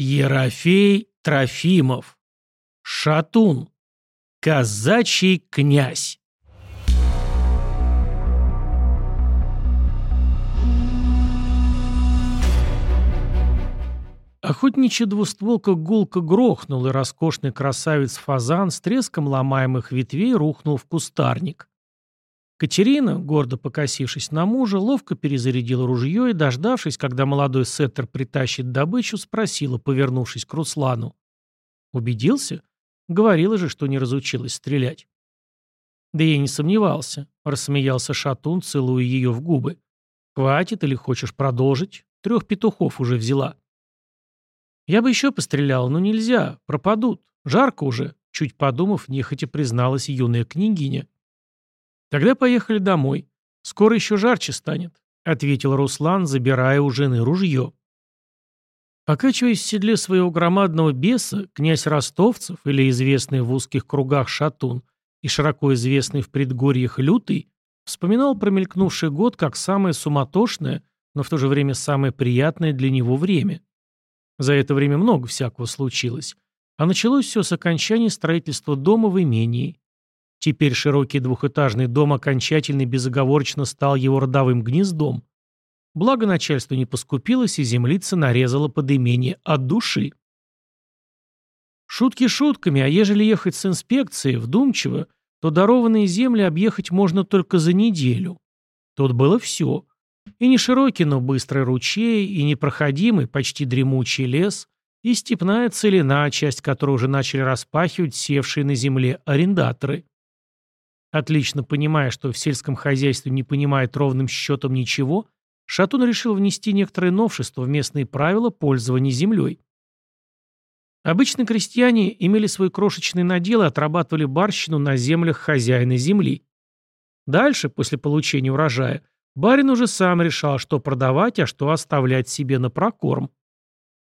Ерофей Трофимов. Шатун. Казачий князь. Охотничья двустволка гулко грохнул, и роскошный красавец-фазан с треском ломаемых ветвей рухнул в кустарник. Катерина, гордо покосившись на мужа, ловко перезарядила ружье и, дождавшись, когда молодой сеттер притащит добычу, спросила, повернувшись к Руслану. «Убедился? Говорила же, что не разучилась стрелять». «Да я не сомневался», — рассмеялся Шатун, целуя ее в губы. «Хватит или хочешь продолжить? Трех петухов уже взяла». «Я бы еще пострелял, но нельзя, пропадут. Жарко уже», — чуть подумав, нехотя призналась юная княгиня. «Тогда поехали домой. Скоро еще жарче станет», — ответил Руслан, забирая у жены ружье. Покачиваясь в седле своего громадного беса, князь Ростовцев, или известный в узких кругах Шатун, и широко известный в предгорьях Лютый, вспоминал промелькнувший год как самое суматошное, но в то же время самое приятное для него время. За это время много всякого случилось, а началось все с окончания строительства дома в имении. Теперь широкий двухэтажный дом окончательно и безоговорочно стал его родовым гнездом. Благо начальство не поскупилось, и землица нарезала под имение от души. Шутки шутками, а ежели ехать с инспекцией вдумчиво, то дарованные земли объехать можно только за неделю. Тут было все. И не широкий, но быстрый ручей, и непроходимый, почти дремучий лес, и степная целина, часть которой уже начали распахивать севшие на земле арендаторы. Отлично понимая, что в сельском хозяйстве не понимает ровным счетом ничего, Шатун решил внести некоторые новшества в местные правила пользования землей. Обычно крестьяне имели свой крошечный надел и отрабатывали барщину на землях хозяина земли. Дальше, после получения урожая, барин уже сам решал, что продавать, а что оставлять себе на прокорм.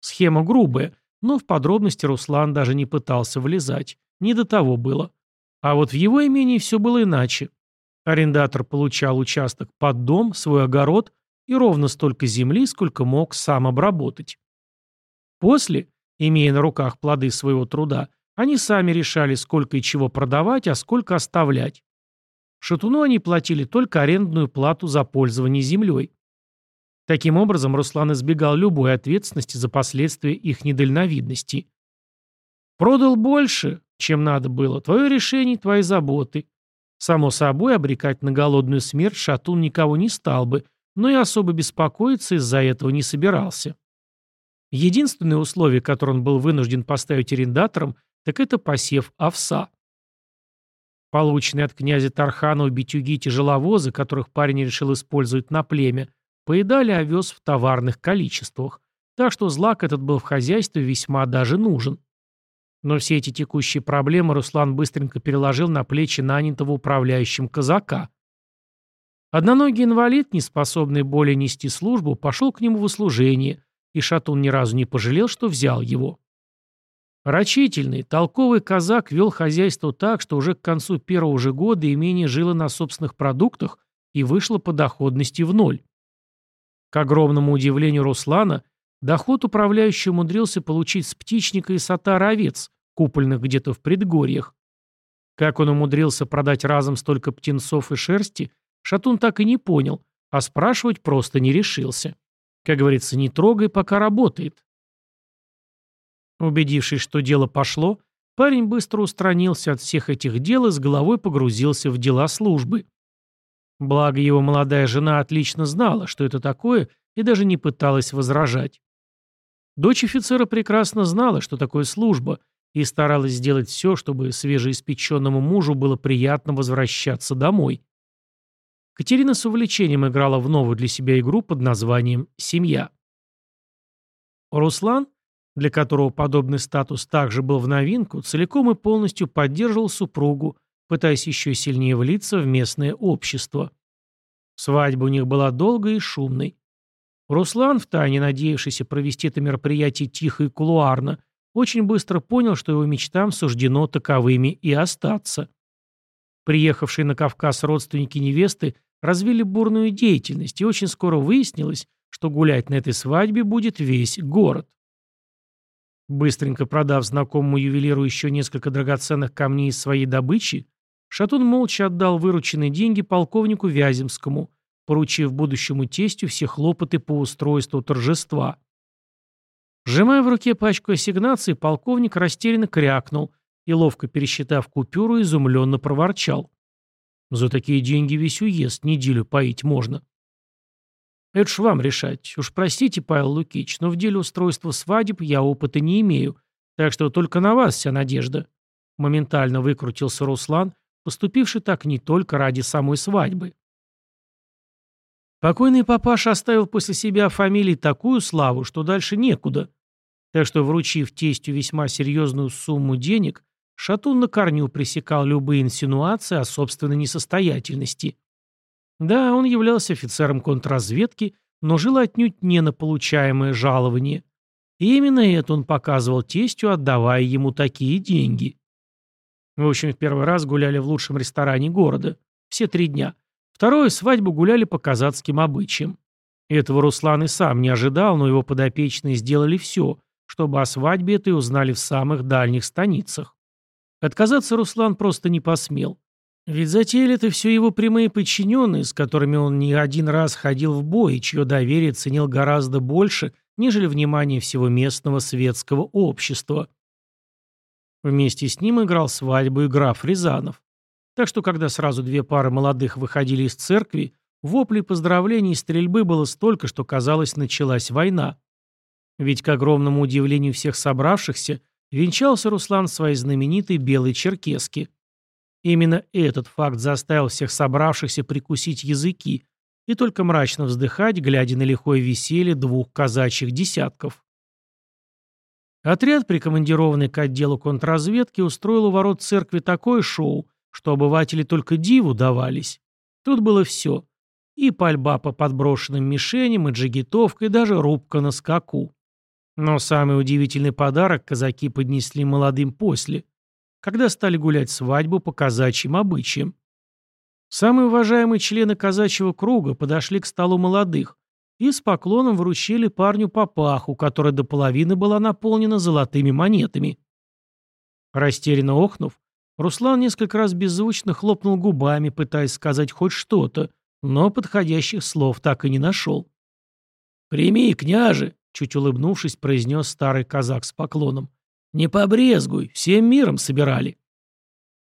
Схема грубая, но в подробности Руслан даже не пытался влезать. Не до того было. А вот в его имении все было иначе. Арендатор получал участок под дом, свой огород и ровно столько земли, сколько мог сам обработать. После, имея на руках плоды своего труда, они сами решали, сколько и чего продавать, а сколько оставлять. Шатуну они платили только арендную плату за пользование землей. Таким образом, Руслан избегал любой ответственности за последствия их недальновидности. Продал больше, чем надо было. Твое решение, твои заботы. Само собой, обрекать на голодную смерть Шатун никого не стал бы, но и особо беспокоиться из-за этого не собирался. Единственное условие, которое он был вынужден поставить арендаторам, так это посев овса. Полученные от князя Тарханова битюги тяжеловозы, которых парень решил использовать на племя, поедали овес в товарных количествах, так что злак этот был в хозяйстве весьма даже нужен. Но все эти текущие проблемы Руслан быстренько переложил на плечи нанятого управляющим казака. Одноногий инвалид, не способный более нести службу, пошел к нему в услужение, и Шатун ни разу не пожалел, что взял его. Рачительный, толковый казак вел хозяйство так, что уже к концу первого же года имение жило на собственных продуктах и вышло по доходности в ноль. К огромному удивлению Руслана, Доход управляющий умудрился получить с птичника и сатара овец, купольных где-то в предгорьях. Как он умудрился продать разом столько птенцов и шерсти, Шатун так и не понял, а спрашивать просто не решился. Как говорится, не трогай, пока работает. Убедившись, что дело пошло, парень быстро устранился от всех этих дел и с головой погрузился в дела службы. Благо его молодая жена отлично знала, что это такое, и даже не пыталась возражать. Дочь офицера прекрасно знала, что такое служба, и старалась сделать все, чтобы свежеиспеченному мужу было приятно возвращаться домой. Катерина с увлечением играла в новую для себя игру под названием «Семья». Руслан, для которого подобный статус также был в новинку, целиком и полностью поддерживал супругу, пытаясь еще сильнее влиться в местное общество. Свадьба у них была долгой и шумной. Руслан, втайне надеявшийся провести это мероприятие тихо и кулуарно, очень быстро понял, что его мечтам суждено таковыми и остаться. Приехавшие на Кавказ родственники невесты развили бурную деятельность, и очень скоро выяснилось, что гулять на этой свадьбе будет весь город. Быстренько продав знакомому ювелиру еще несколько драгоценных камней из своей добычи, Шатун молча отдал вырученные деньги полковнику Вяземскому, поручив будущему тестю все хлопоты по устройству торжества. Сжимая в руке пачку ассигнаций, полковник растерянно крякнул и, ловко пересчитав купюру, изумленно проворчал. «За такие деньги весь уезд неделю поить можно». «Это ж вам решать. Уж простите, Павел Лукич, но в деле устройства свадеб я опыта не имею, так что только на вас вся надежда». Моментально выкрутился Руслан, поступивший так не только ради самой свадьбы. Покойный папаша оставил после себя фамилии такую славу, что дальше некуда. Так что, вручив тестю весьма серьезную сумму денег, Шатун на корню пресекал любые инсинуации о собственной несостоятельности. Да, он являлся офицером контрразведки, но жил отнюдь не на получаемое жалование. И именно это он показывал тестю, отдавая ему такие деньги. В общем, в первый раз гуляли в лучшем ресторане города. Все три дня. Второе, свадьбу гуляли по казацким обычаям. Этого Руслан и сам не ожидал, но его подопечные сделали все, чтобы о свадьбе этой узнали в самых дальних станицах. Отказаться Руслан просто не посмел. Ведь затеяли это все его прямые подчиненные, с которыми он не один раз ходил в бой, чье доверие ценил гораздо больше, нежели внимание всего местного светского общества. Вместе с ним играл свадьбу и граф Рязанов. Так что, когда сразу две пары молодых выходили из церкви, воплей поздравлений и стрельбы было столько, что, казалось, началась война. Ведь, к огромному удивлению всех собравшихся, венчался Руслан в своей знаменитой белой черкеске. Именно этот факт заставил всех собравшихся прикусить языки и только мрачно вздыхать, глядя на лихое веселье двух казачьих десятков. Отряд, прикомандированный к отделу контрразведки, устроил у ворот церкви такое шоу, что обыватели только диву давались. Тут было все. И пальба по подброшенным мишеням, и джигитовка, и даже рубка на скаку. Но самый удивительный подарок казаки поднесли молодым после, когда стали гулять свадьбу по казачьим обычаям. Самые уважаемые члены казачьего круга подошли к столу молодых и с поклоном вручили парню папаху, которая до половины была наполнена золотыми монетами. Растерянно охнув, Руслан несколько раз беззвучно хлопнул губами, пытаясь сказать хоть что-то, но подходящих слов так и не нашел. «Прими, княже!» — чуть улыбнувшись, произнес старый казак с поклоном. «Не побрезгуй, всем миром собирали».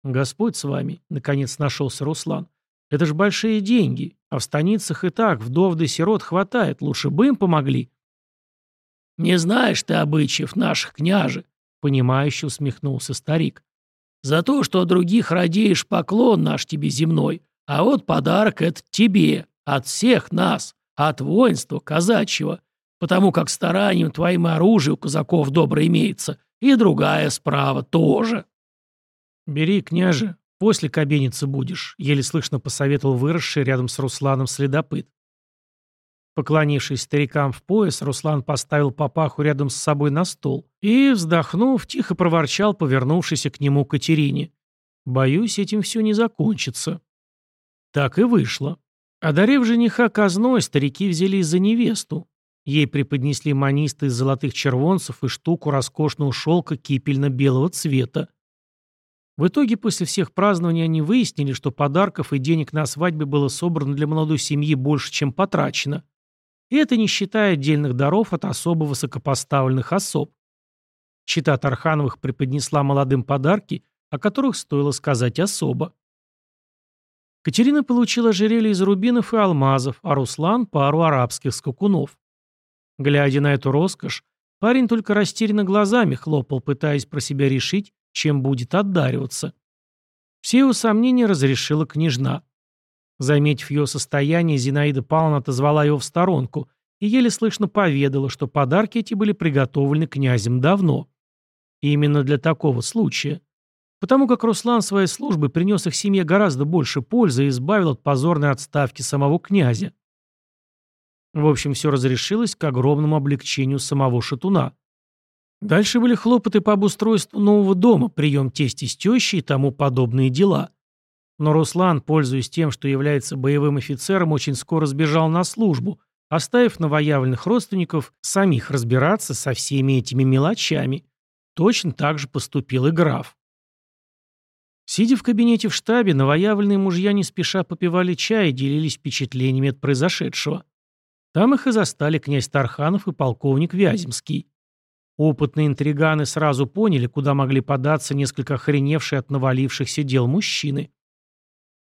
«Господь с вами», — наконец нашелся Руслан. «Это ж большие деньги, а в станицах и так вдов да сирот хватает, лучше бы им помогли». «Не знаешь ты обычаев наших, княже», — понимающе усмехнулся старик. За то, что других радеешь, поклон наш тебе земной. А вот подарок это тебе, от всех нас, от воинства казачьего. Потому как старанием твоим оружие у казаков добро имеется, и другая справа тоже. Бери, княже, после кабеницы будешь, еле слышно посоветовал выросший рядом с Русланом следопыт. Поклонившись старикам в пояс, Руслан поставил папаху рядом с собой на стол и, вздохнув, тихо проворчал, повернувшись к нему Катерине. «Боюсь, этим все не закончится». Так и вышло. Одарив жениха казной, старики взялись за невесту. Ей преподнесли манисты из золотых червонцев и штуку роскошного шелка кипельно-белого цвета. В итоге после всех празднований они выяснили, что подарков и денег на свадьбе было собрано для молодой семьи больше, чем потрачено. И это не считая отдельных даров от особо высокопоставленных особ. Чита Тархановых преподнесла молодым подарки, о которых стоило сказать особо. Катерина получила ожерелье из рубинов и алмазов, а Руслан – пару арабских скакунов. Глядя на эту роскошь, парень только растерянно глазами хлопал, пытаясь про себя решить, чем будет отдариваться. Все его сомнения разрешила княжна. Заметив ее состояние, Зинаида Павловна отозвала его в сторонку и еле слышно поведала, что подарки эти были приготовлены князем давно. И именно для такого случая. Потому как Руслан своей службой принес их семье гораздо больше пользы и избавил от позорной отставки самого князя. В общем, все разрешилось к огромному облегчению самого шатуна. Дальше были хлопоты по обустройству нового дома, прием тести с тещей и тому подобные дела. Но Руслан, пользуясь тем, что является боевым офицером, очень скоро сбежал на службу, оставив новоявленных родственников самих разбираться со всеми этими мелочами, точно так же поступил и граф. Сидя в кабинете в штабе, новоявленные мужья не спеша попивали чай и делились впечатлениями от произошедшего. Там их и застали князь Тарханов и полковник Вяземский. Опытные интриганы сразу поняли, куда могли податься несколько охреневшие от навалившихся дел мужчины.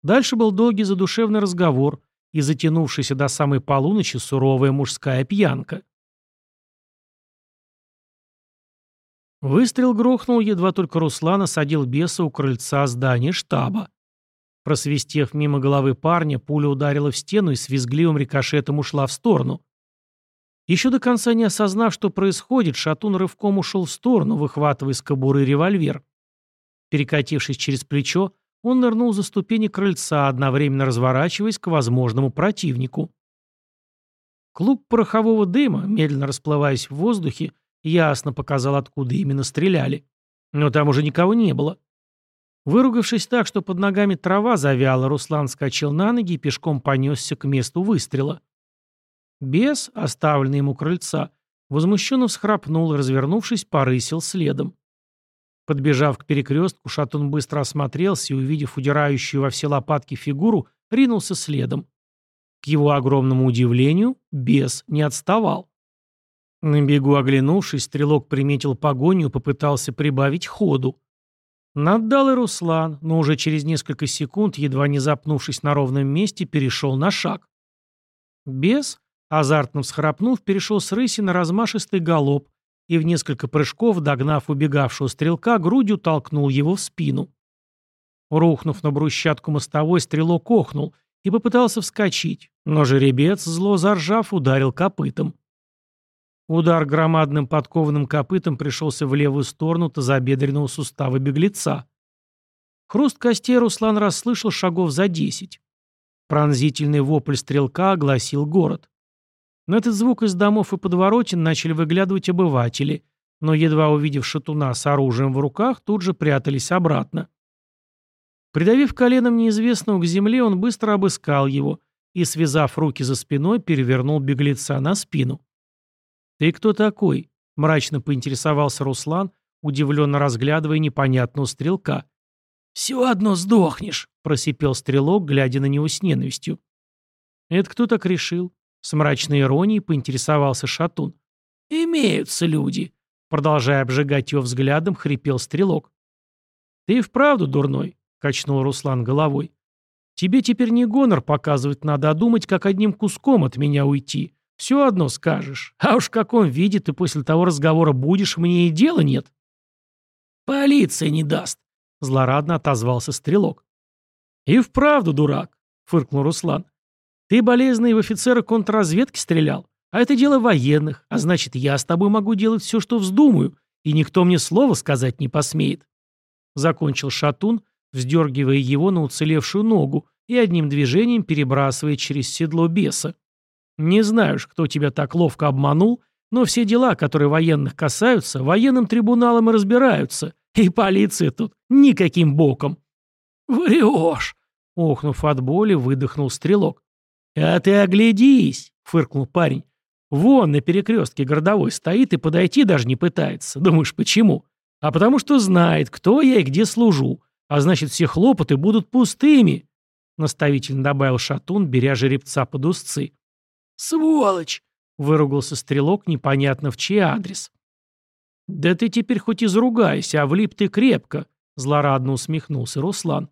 Дальше был долгий задушевный разговор и затянувшаяся до самой полуночи суровая мужская пьянка. Выстрел грохнул, едва только Руслан осадил беса у крыльца здания штаба. Просвистев мимо головы парня, пуля ударила в стену и с визгливым рикошетом ушла в сторону. Еще до конца не осознав, что происходит, Шатун рывком ушел в сторону, выхватывая из кобуры револьвер. Перекатившись через плечо, он нырнул за ступени крыльца, одновременно разворачиваясь к возможному противнику. Клуб порохового дыма, медленно расплываясь в воздухе, ясно показал, откуда именно стреляли. Но там уже никого не было. Выругавшись так, что под ногами трава завяла, Руслан скачал на ноги и пешком понесся к месту выстрела. Бес, оставленный ему крыльца, возмущенно всхрапнул и, развернувшись, порысил следом. Подбежав к перекрестку, Шатун быстро осмотрелся и, увидев удирающую во все лопатки фигуру, ринулся следом. К его огромному удивлению, бес не отставал. На бегу оглянувшись, стрелок приметил погоню и попытался прибавить ходу. Наддал и Руслан, но уже через несколько секунд, едва не запнувшись на ровном месте, перешел на шаг. Бес, азартно всхрапнув, перешел с рыси на размашистый галоп и в несколько прыжков, догнав убегавшего стрелка, грудью толкнул его в спину. Рухнув на брусчатку мостовой, стрелок охнул и попытался вскочить, но жеребец, зло заржав, ударил копытом. Удар громадным подкованным копытом пришелся в левую сторону тазобедренного сустава беглеца. Хруст костей Руслан расслышал шагов за десять. Пронзительный вопль стрелка огласил город. На этот звук из домов и подворотен начали выглядывать обыватели, но, едва увидев шатуна с оружием в руках, тут же прятались обратно. Придавив коленом неизвестного к земле, он быстро обыскал его и, связав руки за спиной, перевернул беглеца на спину. «Ты кто такой?» – мрачно поинтересовался Руслан, удивленно разглядывая непонятного стрелка. «Все одно сдохнешь», – просипел стрелок, глядя на него с ненавистью. «Это кто так решил?» – с мрачной иронией поинтересовался Шатун. «Имеются люди», – продолжая обжигать его взглядом, хрипел стрелок. «Ты вправду дурной», – качнул Руслан головой. «Тебе теперь не гонор показывать надо, думать, как одним куском от меня уйти. Все одно скажешь. А уж в каком виде ты после того разговора будешь, мне и дела нет. Полиция не даст, злорадно отозвался стрелок. И вправду, дурак, фыркнул Руслан. Ты болезный в офицера контрразведки стрелял, а это дело военных, а значит, я с тобой могу делать все, что вздумаю, и никто мне слова сказать не посмеет. Закончил Шатун, вздергивая его на уцелевшую ногу и одним движением перебрасывая через седло беса. Не знаешь, кто тебя так ловко обманул, но все дела, которые военных касаются, военным трибуналом и разбираются. И полиция тут никаким боком. «Врешь!» — охнув от боли, выдохнул стрелок. «А ты оглядись!» — фыркнул парень. «Вон на перекрестке городовой стоит и подойти даже не пытается. Думаешь, почему? А потому что знает, кто я и где служу. А значит, все хлопоты будут пустыми!» Наставительно добавил Шатун, беря жеребца под узцы. «Сволочь!» — выругался стрелок непонятно в чей адрес. «Да ты теперь хоть и заругайся, а влип ты крепко», — злорадно усмехнулся Руслан.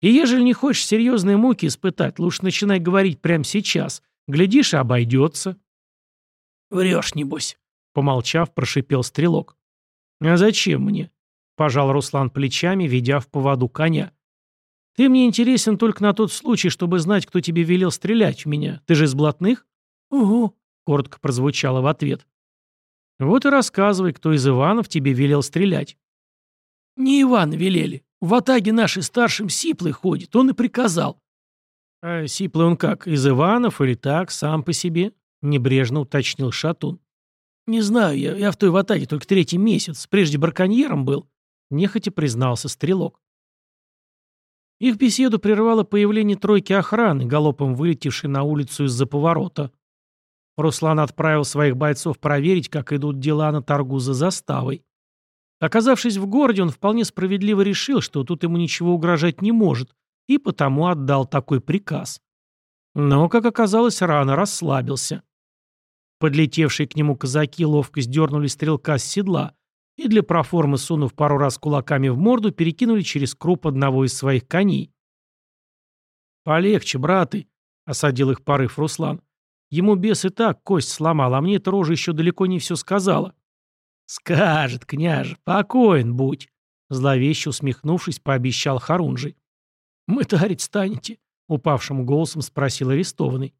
«И ежели не хочешь серьезные муки испытать, лучше начинай говорить прямо сейчас. Глядишь, и обойдется». «Врешь, небось», — помолчав, прошипел стрелок. «А зачем мне?» — пожал Руслан плечами, ведя в поводу коня. «Ты мне интересен только на тот случай, чтобы знать, кто тебе велел стрелять в меня. Ты же из блатных?» «Угу», — коротко прозвучало в ответ. «Вот и рассказывай, кто из Иванов тебе велел стрелять». «Не Иван велели. В Атаге нашей старшим Сиплый ходит, он и приказал». «А Сиплый он как, из Иванов или так, сам по себе?» — небрежно уточнил Шатун. «Не знаю я, я в той Ватаге только третий месяц, прежде браконьером был», — нехотя признался Стрелок. Их беседу прервало появление тройки охраны, галопом вылетевшей на улицу из-за поворота. Руслан отправил своих бойцов проверить, как идут дела на торгу за заставой. Оказавшись в городе, он вполне справедливо решил, что тут ему ничего угрожать не может, и потому отдал такой приказ. Но, как оказалось, рано расслабился. Подлетевшие к нему казаки ловко сдернули стрелка с седла и для проформы, сунув пару раз кулаками в морду, перекинули через круп одного из своих коней. «Полегче, браты», — осадил их порыв Руслан. «Ему бес и так кость сломал, а мне эта рожа еще далеко не все сказала». «Скажет, княже, покоен будь», — зловеще усмехнувшись, пообещал Харунжий. «Мы тарить станете?» — упавшим голосом спросил арестованный.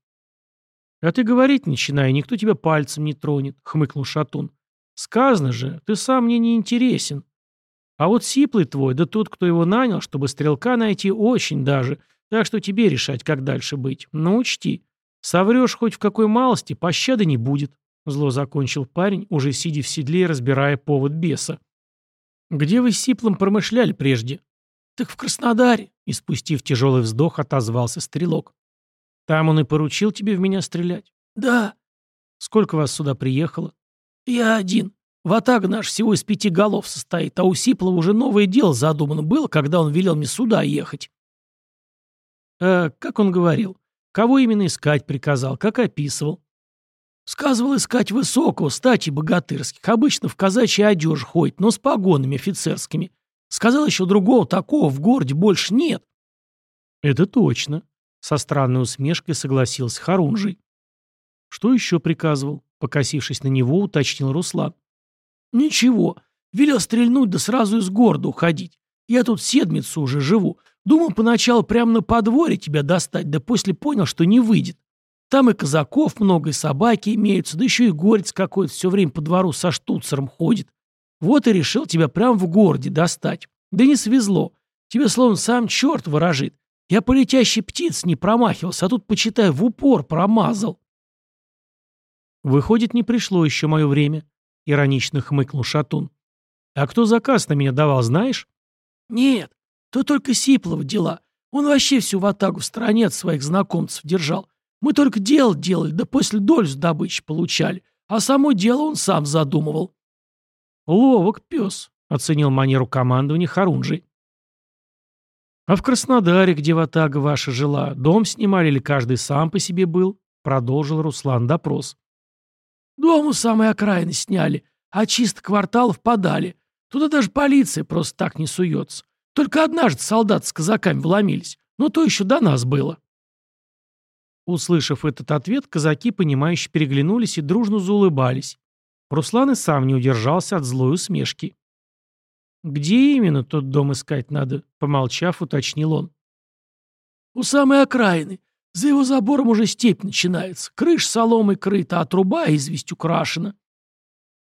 «А ты говорить начинай, никто тебя пальцем не тронет», — хмыкнул Шатун. «Сказано же, ты сам мне не интересен. А вот сиплый твой, да тот, кто его нанял, чтобы стрелка найти, очень даже, так что тебе решать, как дальше быть. Но учти, соврешь хоть в какой малости, пощады не будет. Зло закончил парень, уже сидя в седле и разбирая повод беса. «Где вы с Сиплом промышляли прежде?» «Так в Краснодаре», — и спустив тяжелый вздох, отозвался стрелок. «Там он и поручил тебе в меня стрелять?» «Да». «Сколько вас сюда приехало?» «Я один. Ватага наш всего из пяти голов состоит, а у Сиплова уже новое дело задумано было, когда он велел мне сюда ехать». «Э, как он говорил? Кого именно искать приказал? Как описывал?» Сказывал искать высокого, стати богатырских. Обычно в казачьей одежде ходит, но с погонами офицерскими. Сказал еще другого такого в городе больше нет. Это точно. Со странной усмешкой согласился Харунжий. Что еще приказывал? Покосившись на него, уточнил Руслан. Ничего. Велел стрельнуть, да сразу из города уходить. Я тут седмицу уже живу. Думал поначалу прямо на подворье тебя достать, да после понял, что не выйдет. Там и казаков много, и собаки имеются, да еще и горец какой-то все время по двору со штуцером ходит. Вот и решил тебя прямо в городе достать. Да не свезло. Тебе словно сам черт ворожит. Я по летящей птиц не промахивался, а тут, почитай, в упор промазал. Выходит, не пришло еще мое время, — иронично хмыкнул Шатун. А кто заказ на меня давал, знаешь? Нет, то только Сиплов дела. Он вообще всю ватагу в стороне от своих знакомцев держал. Мы только дело делали, да после доль с добычи получали. А само дело он сам задумывал. Ловок пес, оценил манеру командования Харунжий. А в Краснодаре, где ватага ваша жила, дом снимали или каждый сам по себе был? Продолжил Руслан допрос. Дом у самой окраины сняли, а чисто кварталов подали. Туда даже полиция просто так не суется. Только однажды солдаты с казаками вломились, но то еще до нас было. Услышав этот ответ, казаки, понимающе переглянулись и дружно заулыбались. Руслан и сам не удержался от злой усмешки. «Где именно тот дом искать надо?» — помолчав, уточнил он. «У самой окраины. За его забором уже степь начинается. Крыш соломой крыта, а труба известь украшена».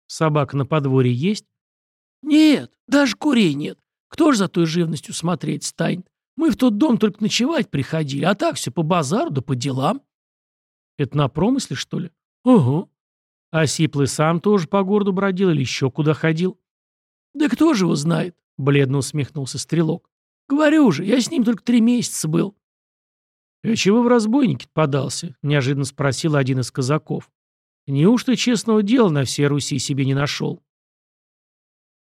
«Собака на подворье есть?» «Нет, даже курей нет. Кто ж за той живностью смотреть станет? Мы в тот дом только ночевать приходили, а так все по базару да по делам. Это на промысле, что ли? Угу. А Сиплый сам тоже по городу бродил или еще куда ходил? Да кто же его знает? Бледно усмехнулся Стрелок. Говорю же, я с ним только три месяца был. «А чего в разбойники подался?» — неожиданно спросил один из казаков. «Неужто честного дела на всей Руси себе не нашел?»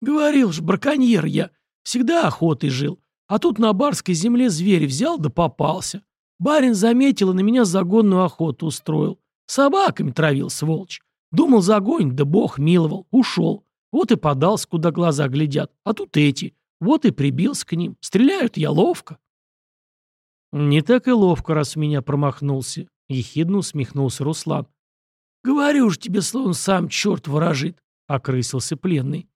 «Говорил же, браконьер я. Всегда охотой жил. А тут на барской земле зверь взял да попался. Барин заметил и на меня загонную охоту устроил. Собаками травил, сволочь. Думал, загонит, да бог миловал. Ушел. Вот и подался, куда глаза глядят. А тут эти. Вот и прибился к ним. Стреляют я ловко. Не так и ловко, раз меня промахнулся. Ехидно усмехнулся Руслан. Говорю же тебе, словно сам черт ворожит. Окрысился пленный.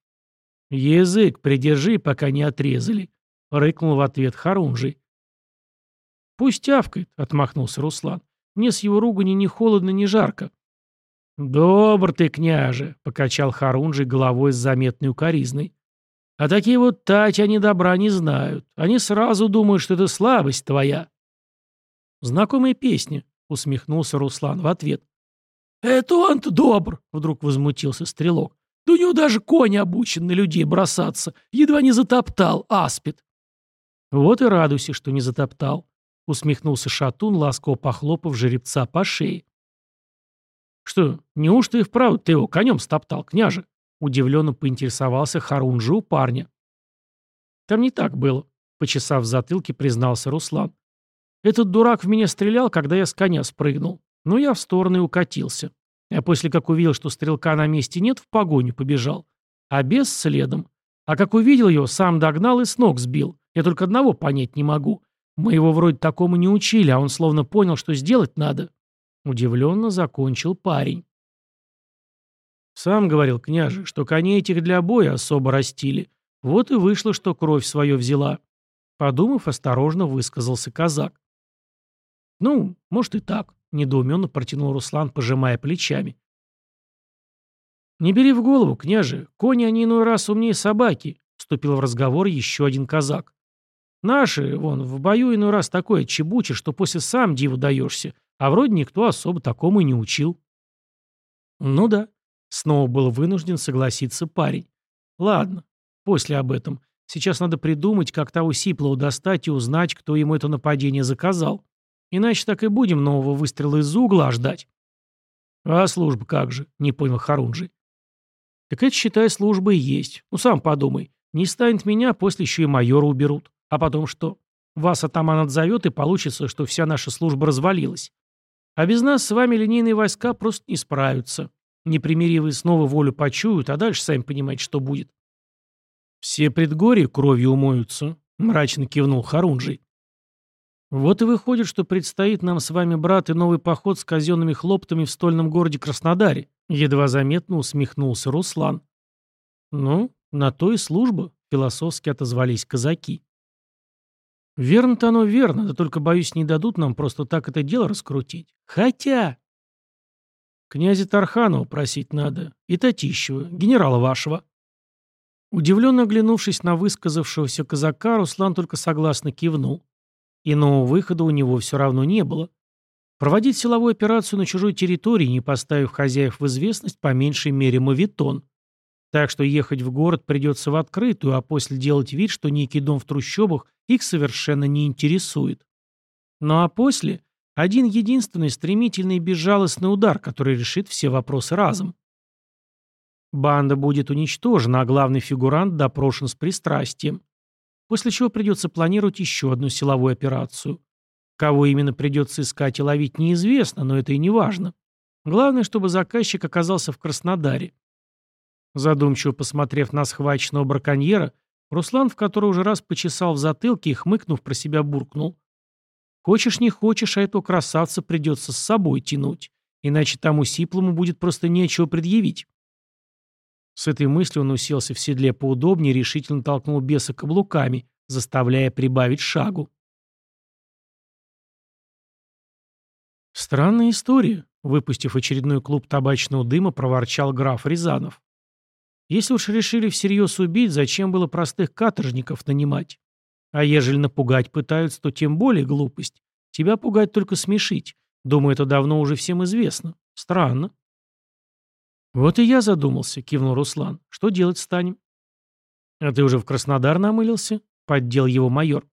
Язык придержи, пока не отрезали. — рыкнул в ответ Харунжий. «Пусть тявкает», — отмахнулся Руслан. «Мне с его ругани ни холодно, ни жарко». «Добр ты, княже», — покачал Харунжий головой с заметной укоризной. «А такие вот тати они добра не знают. Они сразу думают, что это слабость твоя». «Знакомая песня», — усмехнулся Руслан в ответ. «Это он-то добр», — вдруг возмутился Стрелок. «Да у него даже конь обучен на людей бросаться. Едва не затоптал, аспид». «Вот и радуйся, что не затоптал», — усмехнулся Шатун, ласково похлопав жеребца по шее. «Что, неужто и вправду ты его конем стоптал, княже?» Удивленно поинтересовался Харунжи у парня. Там не так было, почесав в затылке, признался Руслан. Этот дурак в меня стрелял, когда я с коня спрыгнул. Но я в сторону и укатился. А после как увидел, что стрелка на месте нет, в погоню побежал. А без следом. А как увидел его, сам догнал и с ног сбил. Я только одного понять не могу. Мы его вроде такому не учили, а он словно понял, что сделать надо. Удивленно закончил парень. Сам говорил княже, что коней этих для боя особо растили. Вот и вышло, что кровь свою взяла. Подумав, осторожно высказался казак. «Ну, может и так», — недоуменно протянул Руслан, пожимая плечами. «Не бери в голову, княже, кони они иной раз умнее собаки», — вступил в разговор еще один казак. «Наши, вон, в бою иной раз такое чебуче, что после сам диву даешься, а вроде никто особо такому и не учил». «Ну да», — снова был вынужден согласиться парень. «Ладно, после об этом. Сейчас надо придумать, как того Сиплова достать и узнать, кто ему это нападение заказал. Иначе так и будем нового выстрела из-за угла ждать». «А служба как же?» — не понял Харунжий. Так это, считай, служба и есть. Ну, сам подумай. Не станет меня, после еще и майора уберут. А потом что? Вас атаман отзовет, и получится, что вся наша служба развалилась. А без нас с вами линейные войска просто не справятся. Непримиривые снова волю почуют, а дальше сами понимаете, что будет. Все предгорья кровью умоются, мрачно кивнул Харунжий. Вот и выходит, что предстоит нам с вами, брат, и новый поход с казенными хлоптами в стольном городе Краснодаре. Едва заметно усмехнулся Руслан. «Ну, на то и служба», — философски отозвались казаки. «Верно-то оно верно, да только, боюсь, не дадут нам просто так это дело раскрутить. Хотя...» «Князя Тарханова просить надо, и Татищева, генерала вашего». Удивленно оглянувшись на высказавшегося казака, Руслан только согласно кивнул. Иного выхода у него все равно не было. Проводить силовую операцию на чужой территории, не поставив хозяев в известность, по меньшей мере мавитон. Так что ехать в город придется в открытую, а после делать вид, что некий дом в трущобах их совершенно не интересует. Ну а после – один единственный стремительный безжалостный удар, который решит все вопросы разом. Банда будет уничтожена, а главный фигурант допрошен с пристрастием. После чего придется планировать еще одну силовую операцию. Кого именно придется искать и ловить, неизвестно, но это и не важно. Главное, чтобы заказчик оказался в Краснодаре. Задумчиво посмотрев на схваченного браконьера, Руслан в который уже раз почесал в затылке и, хмыкнув, про себя буркнул. «Хочешь, не хочешь, а этого красавца придется с собой тянуть, иначе тому сиплому будет просто нечего предъявить». С этой мыслью он уселся в седле поудобнее и решительно толкнул беса каблуками, заставляя прибавить шагу. Странная история, выпустив очередной клуб табачного дыма, проворчал граф Рязанов. Если уж решили всерьез убить, зачем было простых каторжников нанимать? А ежели напугать пытаются, то тем более глупость. Тебя пугать только смешить. Думаю, это давно уже всем известно. Странно. Вот и я задумался, кивнул Руслан. Что делать станем? А ты уже в Краснодар намылился? Поддел его майор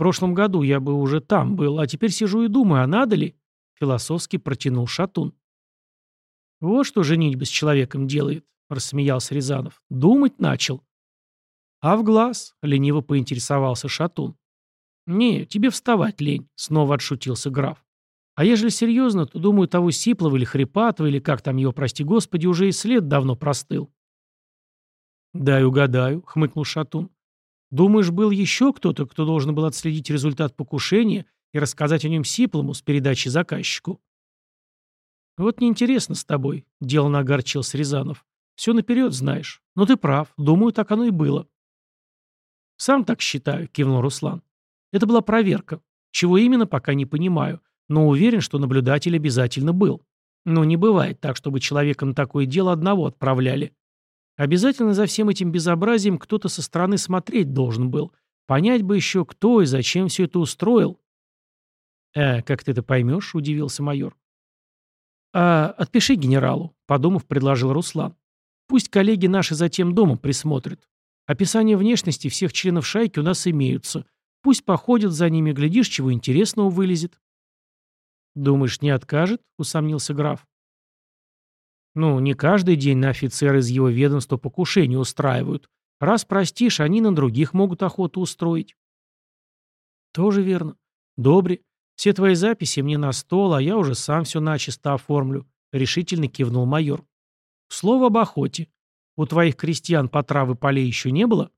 прошлом году я бы уже там был, а теперь сижу и думаю, а надо ли?» Философски протянул Шатун. «Вот что женитьба с человеком делает», — рассмеялся Рязанов. «Думать начал». «А в глаз?» — лениво поинтересовался Шатун. «Не, тебе вставать лень», — снова отшутился граф. «А ежели серьезно, то, думаю, того Сиплова или Хрипатова, или как там его, прости господи, уже и след давно простыл». «Дай угадаю», — хмыкнул Шатун. Думаешь, был еще кто-то, кто должен был отследить результат покушения и рассказать о нем Сиплому с передачи заказчику? Вот неинтересно с тобой, — деланно огорчился Рязанов. Все наперед знаешь. Но ты прав. Думаю, так оно и было. Сам так считаю, — кивнул Руслан. Это была проверка. Чего именно, пока не понимаю. Но уверен, что наблюдатель обязательно был. Но не бывает так, чтобы человека на такое дело одного отправляли. Обязательно за всем этим безобразием кто-то со стороны смотреть должен был. Понять бы еще, кто и зачем все это устроил. «Э, как ты это поймешь?» – удивился майор. «А отпиши генералу», – подумав, предложил Руслан. «Пусть коллеги наши за тем домом присмотрят. Описание внешности всех членов шайки у нас имеются. Пусть походят за ними, глядишь, чего интересного вылезет». «Думаешь, не откажет?» – усомнился граф. Ну, не каждый день на офицера из его ведомства покушение устраивают. Раз простишь, они на других могут охоту устроить. Тоже верно. Добре. Все твои записи мне на стол, а я уже сам все начисто оформлю. Решительно кивнул майор. Слово об охоте. У твоих крестьян по травы полей еще не было?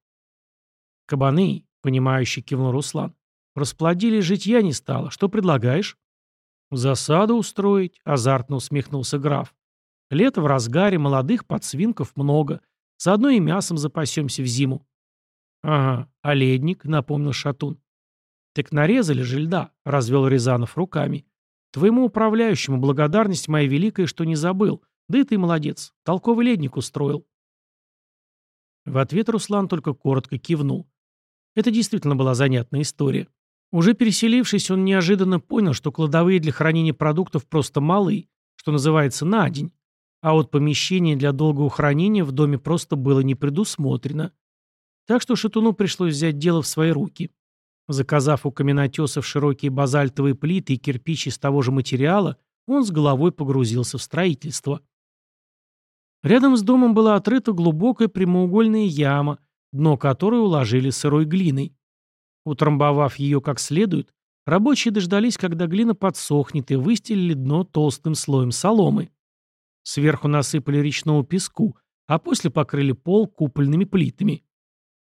Кабаны, понимающий кивнул Руслан. Расплодили, житья не стало. Что предлагаешь? Засаду устроить, азартно усмехнулся граф. Лето в разгаре, молодых подсвинков много. Заодно и мясом запасемся в зиму. Ага, а ледник, напомнил Шатун. Так нарезали же льда, развел Рязанов руками. Твоему управляющему благодарность моя великая, что не забыл. Да и ты молодец, толковый ледник устроил. В ответ Руслан только коротко кивнул. Это действительно была занятная история. Уже переселившись, он неожиданно понял, что кладовые для хранения продуктов просто малы, что называется, на день. А вот помещение для долгого хранения в доме просто было не предусмотрено. Так что Шатуну пришлось взять дело в свои руки. Заказав у каменотесов широкие базальтовые плиты и кирпич из того же материала, он с головой погрузился в строительство. Рядом с домом была отрыта глубокая прямоугольная яма, дно которой уложили сырой глиной. Утрамбовав ее как следует, рабочие дождались, когда глина подсохнет, и выстелили дно толстым слоем соломы. Сверху насыпали речного песку, а после покрыли пол купольными плитами.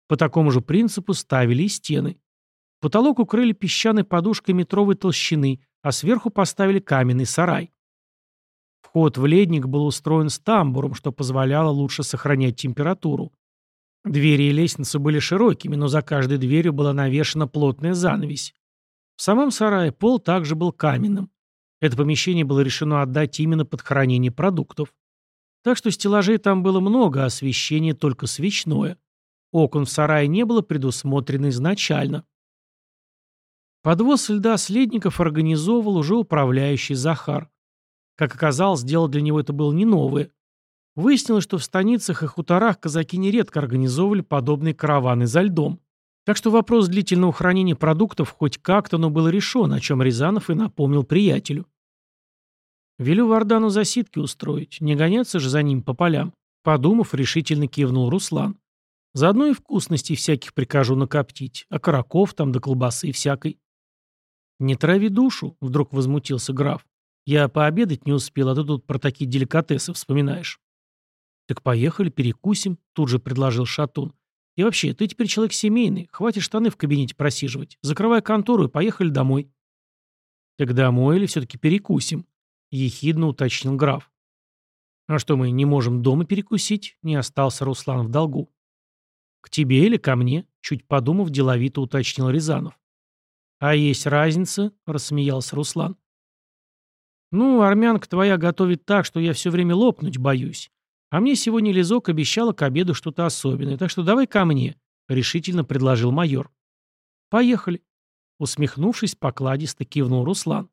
По такому же принципу ставили и стены. Потолок укрыли песчаной подушкой метровой толщины, а сверху поставили каменный сарай. Вход в ледник был устроен с тамбуром, что позволяло лучше сохранять температуру. Двери и лестницы были широкими, но за каждой дверью была навешена плотная занавесь. В самом сарае пол также был каменным. Это помещение было решено отдать именно под хранение продуктов. Так что стеллажей там было много, а освещение только свечное. Окон в сарае не было предусмотрено изначально. Подвоз льда следников организовывал уже управляющий Захар. Как оказалось, дело для него это было не новое. Выяснилось, что в станицах и хуторах казаки нередко организовывали подобные караваны за льдом. Так что вопрос длительного хранения продуктов хоть как-то, но был решен, о чем Рязанов и напомнил приятелю. «Велю Вардану засидки устроить, не гоняться же за ним по полям», подумав, решительно кивнул Руслан. «Заодно и вкусностей всяких прикажу накоптить, а караков там до колбасы всякой». «Не трави душу», — вдруг возмутился граф. «Я пообедать не успел, а ты тут про такие деликатесы вспоминаешь». «Так поехали, перекусим», — тут же предложил Шатун. «И вообще, ты теперь человек семейный, хватит штаны в кабинете просиживать. Закрывай контору и поехали домой». «Так домой или все-таки перекусим?» — ехидно уточнил граф. «А что, мы не можем дома перекусить?» — не остался Руслан в долгу. «К тебе или ко мне?» — чуть подумав, деловито уточнил Рязанов. «А есть разница?» — рассмеялся Руслан. «Ну, армянка твоя готовит так, что я все время лопнуть боюсь. А мне сегодня Лизок обещала к обеду что-то особенное, так что давай ко мне», — решительно предложил майор. «Поехали», — усмехнувшись, покладисто кивнул Руслан.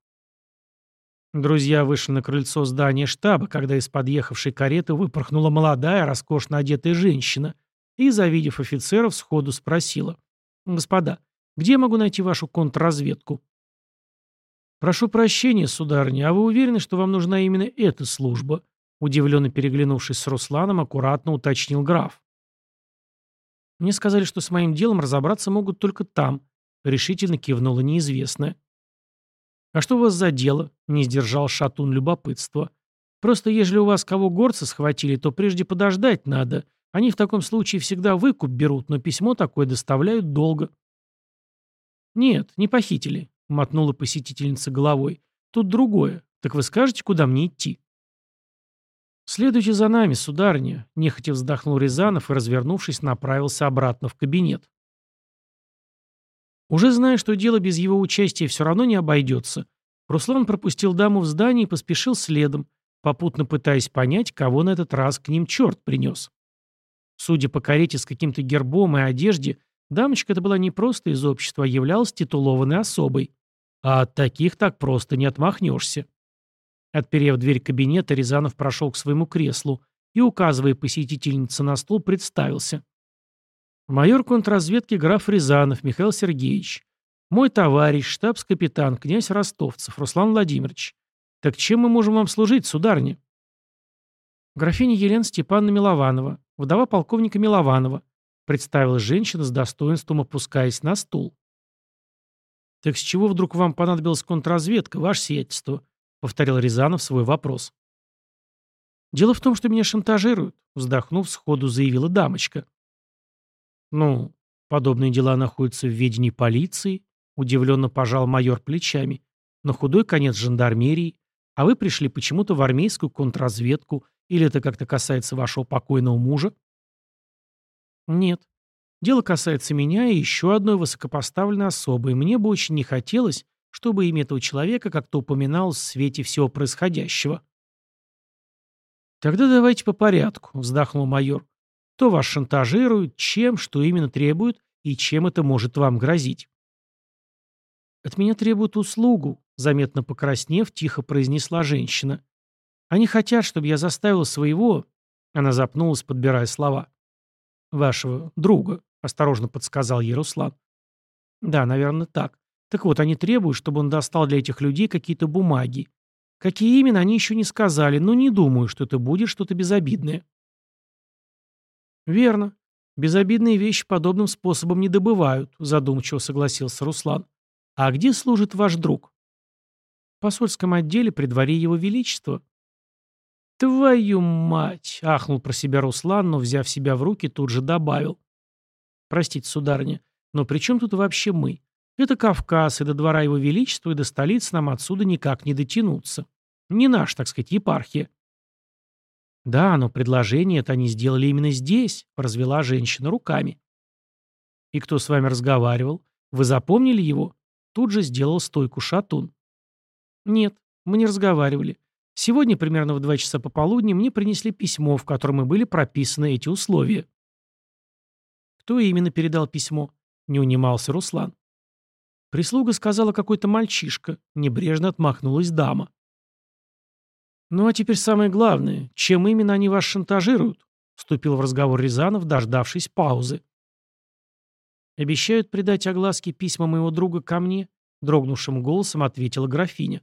Друзья вышли на крыльцо здания штаба, когда из подъехавшей кареты выпорхнула молодая, роскошно одетая женщина и, завидев офицеров, сходу спросила. «Господа, где я могу найти вашу контрразведку?» «Прошу прощения, сударыня, а вы уверены, что вам нужна именно эта служба?» Удивленно переглянувшись с Русланом, аккуратно уточнил граф. «Мне сказали, что с моим делом разобраться могут только там», — решительно кивнула неизвестная. «А что у вас за дело?» — не сдержал шатун любопытства. «Просто ежели у вас кого горцы схватили, то прежде подождать надо. Они в таком случае всегда выкуп берут, но письмо такое доставляют долго». «Нет, не похитили», — мотнула посетительница головой. «Тут другое. Так вы скажете, куда мне идти?» «Следуйте за нами, сударыня», — нехотя вздохнул Рязанов и, развернувшись, направился обратно в кабинет. Уже зная, что дело без его участия все равно не обойдется, Руслан пропустил даму в здание и поспешил следом, попутно пытаясь понять, кого на этот раз к ним черт принес. Судя по карете с каким-то гербом и одежде, дамочка это была не просто из общества, а являлась титулованной особой. А от таких так просто не отмахнешься. Отперев дверь кабинета, Рязанов прошел к своему креслу и, указывая посетительнице на стол, представился. Майор контрразведки граф Рязанов Михаил Сергеевич. Мой товарищ, штабс-капитан, князь Ростовцев, Руслан Владимирович. Так чем мы можем вам служить, сударыня? Графиня Елена Степановна Милованова, вдова полковника Милованова, представила женщина с достоинством, опускаясь на стул. «Так с чего вдруг вам понадобилась контрразведка, ваше сиятельство?» — повторил Рязанов свой вопрос. «Дело в том, что меня шантажируют», — вздохнув, сходу заявила дамочка. «Ну, подобные дела находятся в ведении полиции», — удивленно пожал майор плечами. «На худой конец жандармерии, а вы пришли почему-то в армейскую контрразведку, или это как-то касается вашего покойного мужа?» «Нет. Дело касается меня и еще одной высокопоставленной особы, мне бы очень не хотелось, чтобы имя этого человека как-то упоминалось в свете всего происходящего». «Тогда давайте по порядку», — вздохнул майор. «Кто вас шантажирует, чем, что именно требует и чем это может вам грозить?» «От меня требуют услугу», — заметно покраснев, тихо произнесла женщина. «Они хотят, чтобы я заставила своего...» Она запнулась, подбирая слова. «Вашего друга», — осторожно подсказал ей Руслан. «Да, наверное, так. Так вот, они требуют, чтобы он достал для этих людей какие-то бумаги. Какие именно, они еще не сказали, но не думаю, что это будет что-то безобидное. Верно. Безобидные вещи подобным способом не добывают, задумчиво согласился Руслан. А где служит ваш друг? В посольском отделе при дворе его величества. «Твою мать!» — ахнул про себя Руслан, но, взяв себя в руки, тут же добавил. «Простите, сударыня, но при чем тут вообще мы? Это Кавказ, и до двора его величества, и до столицы нам отсюда никак не дотянуться. Не наш, так сказать, епархия. Да, но предложение это они сделали именно здесь, развела женщина руками. И кто с вами разговаривал? Вы запомнили его? Тут же сделал стойку шатун. Нет, мы не разговаривали. Сегодня, примерно в два часа пополудни, мне принесли письмо, в котором и были прописаны эти условия. Кто именно передал письмо? Не унимался Руслан. Прислуга сказала какой-то мальчишка. Небрежно отмахнулась дама. «Ну а теперь самое главное. Чем именно они вас шантажируют?» Вступил в разговор Рязанов, дождавшись паузы. «Обещают придать огласке письма моего друга ко мне?» Дрогнувшим голосом ответила графиня.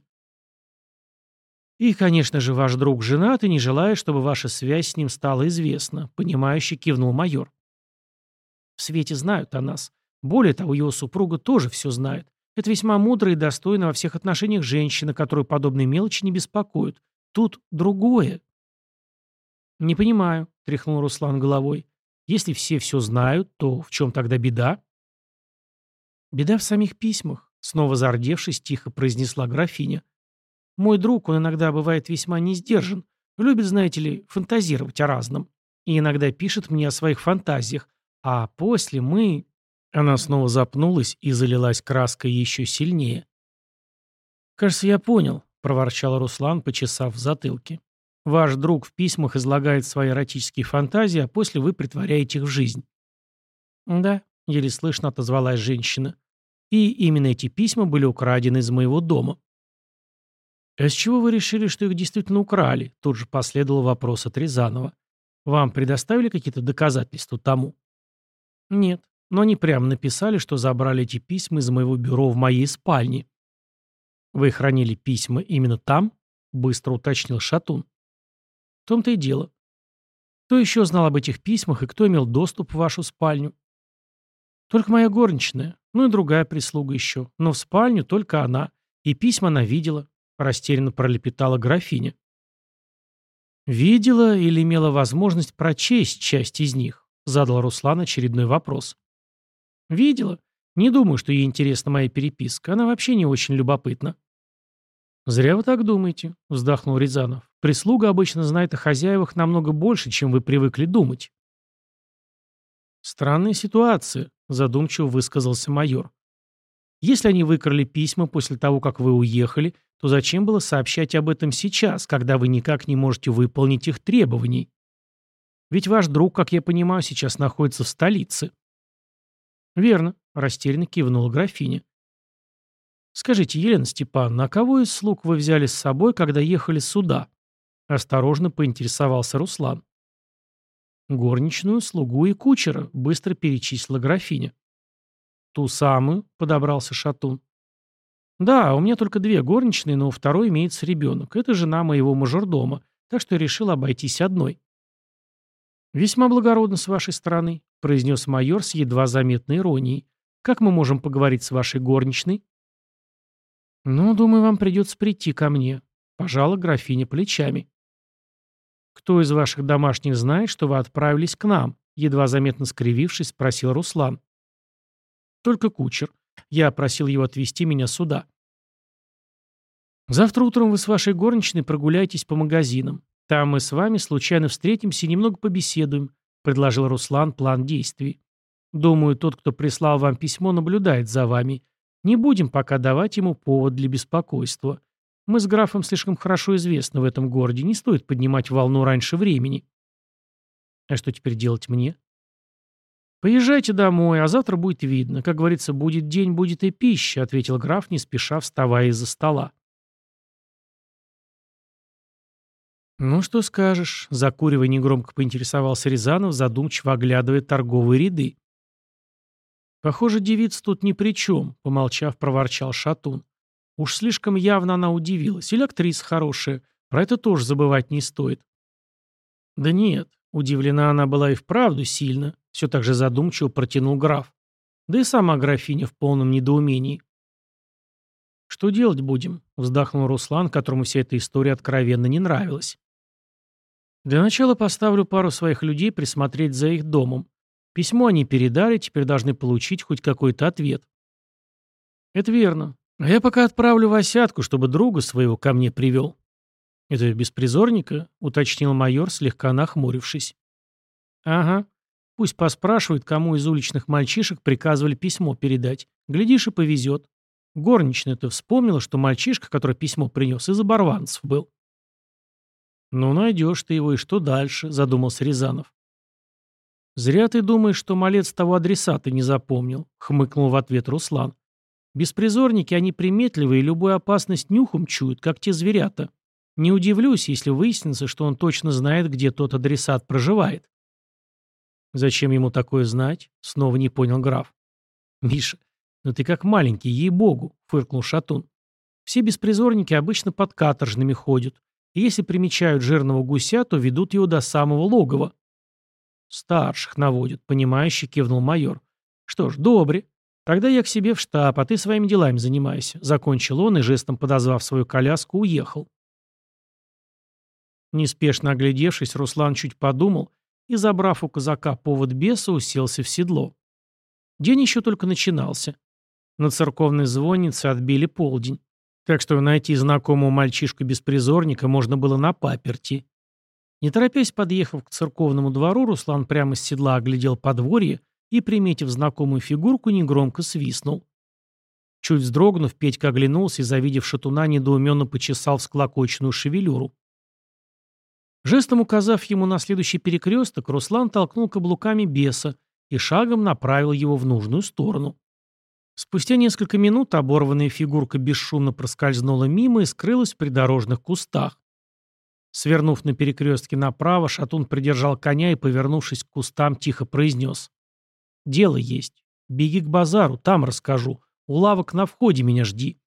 «И, конечно же, ваш друг женат и не желает, чтобы ваша связь с ним стала известна», понимающе кивнул майор. «В свете знают о нас. Более того, его супруга тоже все знает. Это весьма мудрая и достойная во всех отношениях женщина, которую подобные мелочи не беспокоят. Тут другое. «Не понимаю», — тряхнул Руслан головой. «Если все все знают, то в чем тогда беда?» «Беда в самих письмах», — снова зардевшись, тихо произнесла графиня. «Мой друг, он иногда бывает весьма несдержан, любит, знаете ли, фантазировать о разном, и иногда пишет мне о своих фантазиях, а после мы, она снова запнулась и залилась краской еще сильнее. «Кажется, я понял», — проворчал Руслан, почесав в затылке. «Ваш друг в письмах излагает свои эротические фантазии, а после вы притворяете их в жизнь». «Да», — еле слышно отозвалась женщина. «И именно эти письма были украдены из моего дома». «А с чего вы решили, что их действительно украли?» Тут же последовал вопрос от Рязанова. «Вам предоставили какие-то доказательства тому?» «Нет. Но они прямо написали, что забрали эти письма из моего бюро в моей спальне. «Вы хранили письма именно там?» — быстро уточнил Шатун. «В том-то и дело. Кто еще знал об этих письмах и кто имел доступ в вашу спальню?» «Только моя горничная, ну и другая прислуга еще. Но в спальню только она. И письма она видела», — растерянно пролепетала графиня. «Видела или имела возможность прочесть часть из них?» — задал Руслан очередной вопрос. Видела? Не думаю, что ей интересна моя переписка. Она вообще не очень любопытна. Зря вы так думаете, вздохнул Рязанов. Прислуга обычно знает о хозяевах намного больше, чем вы привыкли думать. Странная ситуация, задумчиво высказался майор. Если они выкрали письма после того, как вы уехали, то зачем было сообщать об этом сейчас, когда вы никак не можете выполнить их требований? Ведь ваш друг, как я понимаю, сейчас находится в столице. «Верно», — растерянно кивнула графиня. «Скажите, Елена Степановна, а кого из слуг вы взяли с собой, когда ехали сюда?» Осторожно поинтересовался Руслан. «Горничную, слугу и кучера», — быстро перечислила графиня. «Ту самую?» — подобрался Шатун. «Да, у меня только две горничные, но у второй имеется ребенок. Это жена моего мажордома. так что решил обойтись одной. «Весьма благородно с вашей стороны», — произнес майор с едва заметной иронией. «Как мы можем поговорить с вашей горничной?» «Ну, думаю, вам придется прийти ко мне», — пожала графиня плечами. «Кто из ваших домашних знает, что вы отправились к нам?» — едва заметно скривившись, спросил Руслан. «Только кучер. Я просил его отвезти меня сюда». «Завтра утром вы с вашей горничной прогуляйтесь по магазинам. Там мы с вами случайно встретимся и немного побеседуем», — предложил Руслан план действий. «Думаю, тот, кто прислал вам письмо, наблюдает за вами не будем пока давать ему повод для беспокойства. Мы с графом слишком хорошо известны в этом городе, не стоит поднимать волну раньше времени. А что теперь делать мне? Поезжайте домой, а завтра будет видно. Как говорится, будет день, будет и пища, ответил граф, не спеша вставая из-за стола. «Ну, что скажешь?» — закуривая негромко поинтересовался Рязанов, задумчиво оглядывая торговые ряды. «Похоже, девица тут ни при чем», — помолчав, проворчал Шатун. «Уж слишком явно она удивилась. Или актриса хорошая. Про это тоже забывать не стоит». «Да нет, удивлена она была и вправду сильно», — все так же задумчиво протянул граф. Да и сама графиня в полном недоумении. «Что делать будем?» — вздохнул Руслан, которому вся эта история откровенно не нравилась. «Для начала поставлю пару своих людей присмотреть за их домом. Письмо они передали, теперь должны получить хоть какой-то ответ. Это верно. А я пока отправлю Васятку, чтобы друга своего ко мне привел. Это беспризорника? Уточнил майор, слегка нахмурившись. Ага. Пусть поспрашивает, кому из уличных мальчишек приказывали письмо передать. Глядишь и повезет. Горничная-то вспомнила, что мальчишка, который письмо принес, из оборванцев был. «Ну, найдешь ты его, и что дальше?» – задумался Рязанов. «Зря ты думаешь, что малец того адресата не запомнил», — хмыкнул в ответ Руслан. «Беспризорники, они приметливые и любую опасность нюхом чуют, как те зверята. Не удивлюсь, если выяснится, что он точно знает, где тот адресат проживает». «Зачем ему такое знать?» — снова не понял граф. «Миша, ну ты как маленький, ей-богу», — фыркнул Шатун. «Все беспризорники обычно под каторжными ходят, если примечают жирного гуся, то ведут его до самого логова. «Старших наводят», — понимающе кивнул майор. «Что ж, добре. Тогда я к себе в штаб, а ты своими делами занимайся», — закончил он и, жестом подозвав свою коляску, уехал. Неспешно оглядевшись, Руслан чуть подумал и, забрав у казака повод беса, уселся в седло. День еще только начинался. На церковной звоннице отбили полдень. Так что найти знакомого мальчишку-беспризорника можно было на паперти. Не торопясь подъехав к церковному двору, Руслан прямо с седла оглядел подворье и, приметив знакомую фигурку, негромко свистнул. Чуть вздрогнув, Петька оглянулся и, завидев шатуна, недоуменно почесал всклокоченную шевелюру. Жестом указав ему на следующий перекресток, Руслан толкнул каблуками беса и шагом направил его в нужную сторону. Спустя несколько минут оборванная фигурка бесшумно проскользнула мимо и скрылась в придорожных кустах. Свернув на перекрестке направо, Шатун придержал коня и, повернувшись к кустам, тихо произнес. «Дело есть. Беги к базару, там расскажу. У лавок на входе меня жди».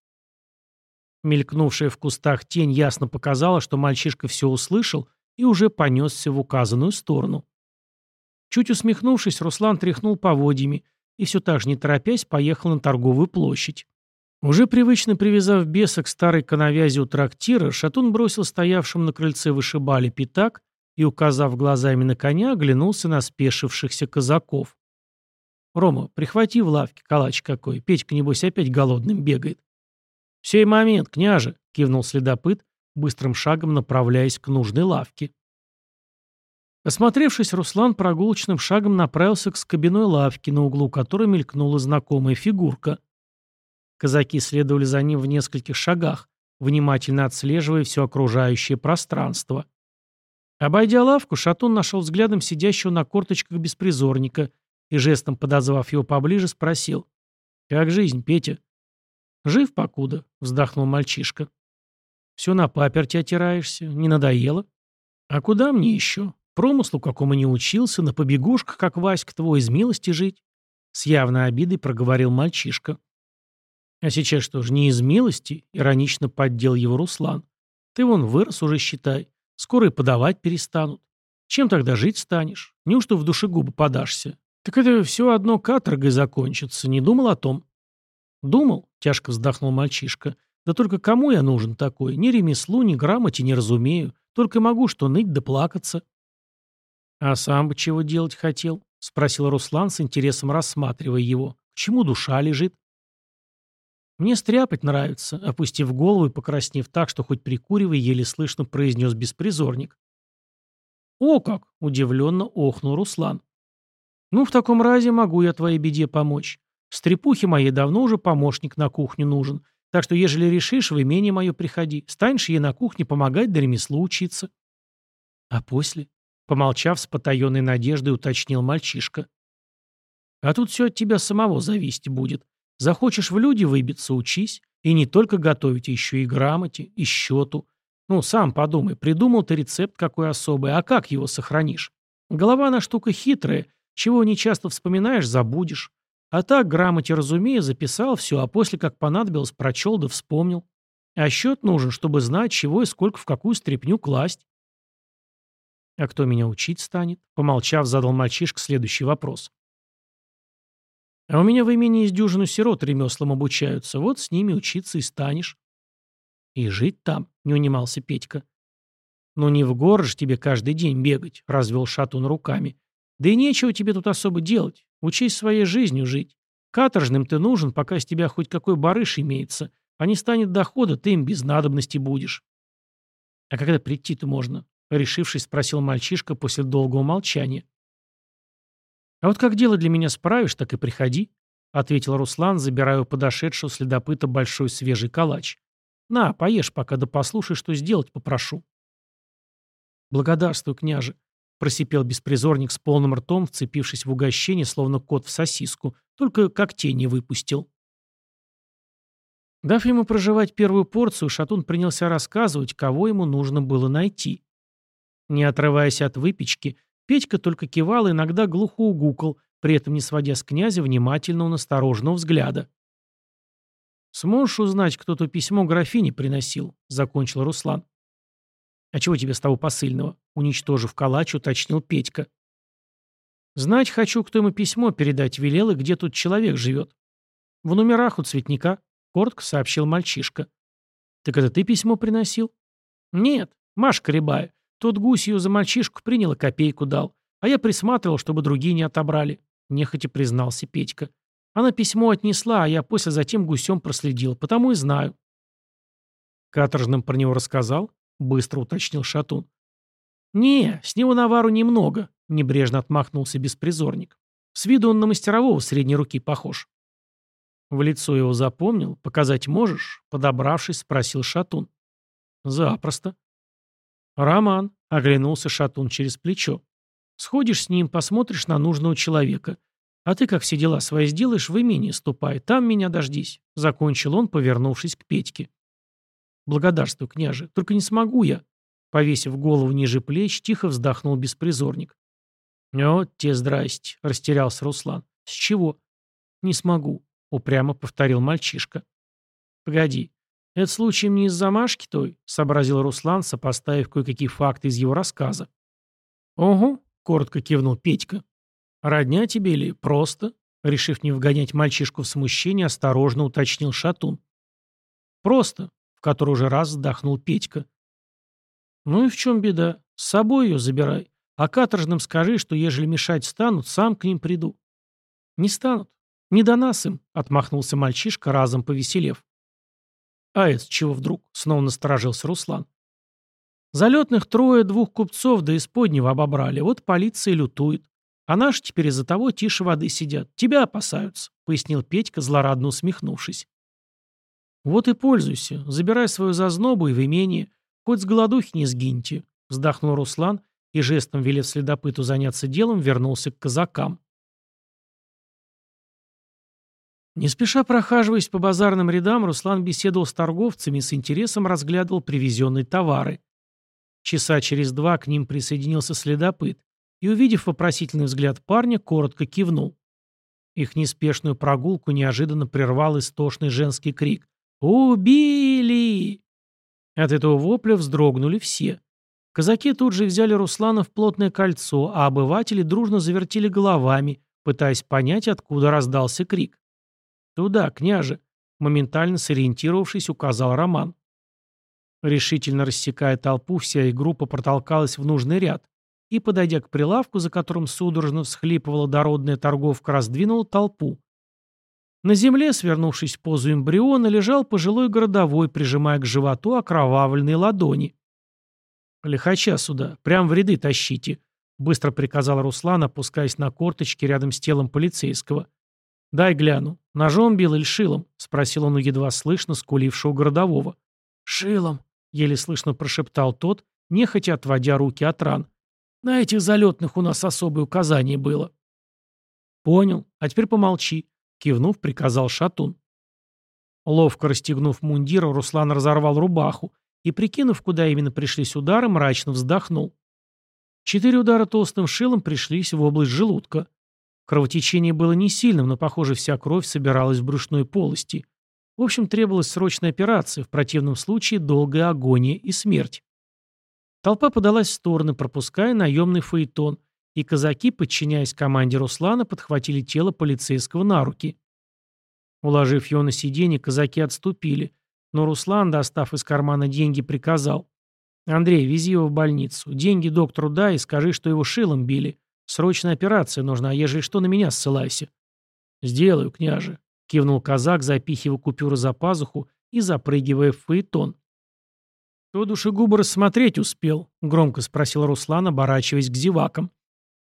Мелькнувшая в кустах тень ясно показала, что мальчишка все услышал и уже понесся в указанную сторону. Чуть усмехнувшись, Руслан тряхнул поводьями и все так же не торопясь поехал на торговую площадь. Уже привычно привязав беса к старой коновязи у трактира, Шатун бросил стоявшим на крыльце вышибали пятак и, указав глазами на коня, оглянулся на спешившихся казаков. «Рома, прихвати в лавке калач какой, Петька, небось, опять голодным бегает». «В сей момент, княже!» — кивнул следопыт, быстрым шагом направляясь к нужной лавке. Осмотревшись, Руслан прогулочным шагом направился к скобяной лавке, на углу которой мелькнула знакомая фигурка. Казаки следовали за ним в нескольких шагах, внимательно отслеживая все окружающее пространство. Обойдя лавку, Шатун нашел взглядом сидящего на корточках беспризорника и, жестом подозвав его поближе, спросил. «Как жизнь, Петя?» «Жив покуда», — вздохнул мальчишка. «Все на паперти отираешься. Не надоело?» «А куда мне еще? Промыслу какому не учился, на побегушках, как Васька твой, из милости жить?» С явной обидой проговорил мальчишка. А сейчас что ж, не из милости? Иронично поддел его Руслан. Ты вон вырос уже, считай. Скоро и подавать перестанут. Чем тогда жить станешь? Неужто в душегубы подашься? Так это все одно каторгой закончится. Не думал о том? Думал, тяжко вздохнул мальчишка. Да только кому я нужен такой? Ни ремеслу, ни грамоте не разумею. Только могу что ныть да плакаться. А сам бы чего делать хотел? Спросил Руслан с интересом рассматривая его. К чему душа лежит? «Мне стряпать нравится», — опустив голову и покраснев так, что хоть прикуривая, еле слышно произнес беспризорник. «О как!» — удивленно охнул Руслан. «Ну, в таком разе могу я твоей беде помочь. Стрепухе моей давно уже помощник на кухню нужен, так что, ежели решишь, в имение мое приходи. Станешь ей на кухне помогать да ремеслу учиться». «А после?» — помолчав с потаенной надеждой, уточнил мальчишка. «А тут все от тебя самого зависеть будет. Захочешь в люди выбиться, учись. И не только готовить, а еще и грамоте, и счету. Ну, сам подумай, придумал ты рецепт какой особый, а как его сохранишь? Голова она штука хитрая, чего не часто вспоминаешь, забудешь. А так, грамоте разумея, записал все, а после, как понадобилось, прочел да вспомнил. А счет нужен, чтобы знать, чего и сколько в какую стряпню класть. А кто меня учить станет? Помолчав, задал мальчишка следующий вопрос. А у меня в имени из дюжину сирот ремеслам обучаются. Вот с ними учиться и станешь. И жить там, не унимался Петька. Ну не в город же тебе каждый день бегать, развел шатун руками. Да и нечего тебе тут особо делать. Учись своей жизнью жить. Каторжным ты нужен, пока с тебя хоть какой барыш имеется. А не станет дохода, ты им без надобности будешь. А когда прийти-то можно? Решившись, спросил мальчишка после долгого молчания. «А вот как дело для меня справишь, так и приходи», — ответил Руслан, забирая у подошедшего следопыта большой свежий калач. «На, поешь пока, да послушай, что сделать попрошу». «Благодарствую, княже», — просипел беспризорник с полным ртом, вцепившись в угощение, словно кот в сосиску, только когтей не выпустил. Дав ему проживать первую порцию, Шатун принялся рассказывать, кого ему нужно было найти. Не отрываясь от выпечки, Петька только кивал и иногда глухо угукал, при этом не сводя с князя внимательного настороженного взгляда. «Сможешь узнать, кто то письмо графине приносил?» — закончил Руслан. «А чего тебе с того посыльного?» — уничтожив калач, уточнил Петька. «Знать хочу, кто ему письмо передать велел и где тут человек живет». «В номерах у цветника», — коротко сообщил мальчишка. «Так это ты письмо приносил?» «Нет, Машка Рябая. Тот гусь ее за мальчишку принял и копейку дал. А я присматривал, чтобы другие не отобрали. Нехотя признался Петька. Она письмо отнесла, а я после за тем гусем проследил, потому и знаю. Каторжным про него рассказал? Быстро уточнил Шатун. «Не, с него навару немного», — небрежно отмахнулся беспризорник. «С виду он на мастерового средней руки похож». В лицо его запомнил. «Показать можешь?» — подобравшись, спросил Шатун. «Запросто». «Роман», — оглянулся Шатун через плечо. «Сходишь с ним, посмотришь на нужного человека. А ты, как все дела свои сделаешь, в имение ступай, там меня дождись», — закончил он, повернувшись к Петьке. «Благодарствую, княже, только не смогу я», — повесив голову ниже плеч, тихо вздохнул беспризорник. «Вот те здрасте», — растерялся Руслан. «С чего?» «Не смогу», — упрямо повторил мальчишка. «Погоди, «Это случаем не из-за Машки той?» — сообразил Руслан, сопоставив кое-какие факты из его рассказа. «Ого», — коротко кивнул Петька. «Родня тебе или просто?» Решив не вгонять мальчишку в смущение, осторожно уточнил Шатун. «Просто», — в который уже раз вздохнул Петька. «Ну и в чем беда? С собой ее забирай. А каторжным скажи, что ежели мешать станут, сам к ним приду». «Не станут. Не до нас им», — отмахнулся мальчишка, разом повеселев. А это чего вдруг? Снова насторожился Руслан. Залетных трое двух купцов до исподнего обобрали. Вот полиция лютует. А наши теперь из-за того тише воды сидят. Тебя опасаются, пояснил Петька, злорадно усмехнувшись. Вот и пользуйся. Забирай свою зазнобу и в имение. Хоть с голодухи не сгиньте. Вздохнул Руслан и жестом велев следопыту заняться делом, вернулся к казакам. Не спеша прохаживаясь по базарным рядам, Руслан беседовал с торговцами и с интересом разглядывал привезенные товары. Часа через два к ним присоединился следопыт и, увидев вопросительный взгляд парня, коротко кивнул. Их неспешную прогулку неожиданно прервал истошный женский крик «Убили!». От этого вопля вздрогнули все. Казаки тут же взяли Руслана в плотное кольцо, а обыватели дружно завертели головами, пытаясь понять, откуда раздался крик. «Туда, княже!» — моментально сориентировавшись, указал Роман. Решительно рассекая толпу, вся их группа протолкалась в нужный ряд и, подойдя к прилавку, за которым судорожно всхлипывала дородная торговка, раздвинула толпу. На земле, свернувшись в позу эмбриона, лежал пожилой городовой, прижимая к животу окровавленные ладони. «Лихача сюда, прям в ряды тащите», — быстро приказал Руслан, опускаясь на корточки рядом с телом полицейского. «Дай гляну. Ножом бил или шилом?» — спросил он у едва слышно скулившего городового. «Шилом», — еле слышно прошептал тот, нехотя отводя руки от ран. «На этих залетных у нас особое указание было». «Понял. А теперь помолчи», — кивнув, приказал Шатун. Ловко расстегнув мундир, Руслан разорвал рубаху и, прикинув, куда именно пришлись удары, мрачно вздохнул. Четыре удара толстым шилом пришлись в область желудка. Кровотечение было не сильным, но, похоже, вся кровь собиралась в брюшной полости. В общем, требовалась срочная операция, в противном случае долгая агония и смерть. Толпа подалась в стороны, пропуская наемный фаэтон, и казаки, подчиняясь команде Руслана, подхватили тело полицейского на руки. Уложив его на сиденье, казаки отступили, но Руслан, достав из кармана деньги, приказал. «Андрей, вези его в больницу. Деньги доктору дай и скажи, что его шилом били. Срочная операция нужна, а ежели что, на меня ссылайся». «Сделаю, княже», — кивнул казак, запихивая купюры за пазуху и запрыгивая в фаэтон. «Кто душегуба рассмотреть успел?» — громко спросил Руслан, оборачиваясь к зевакам.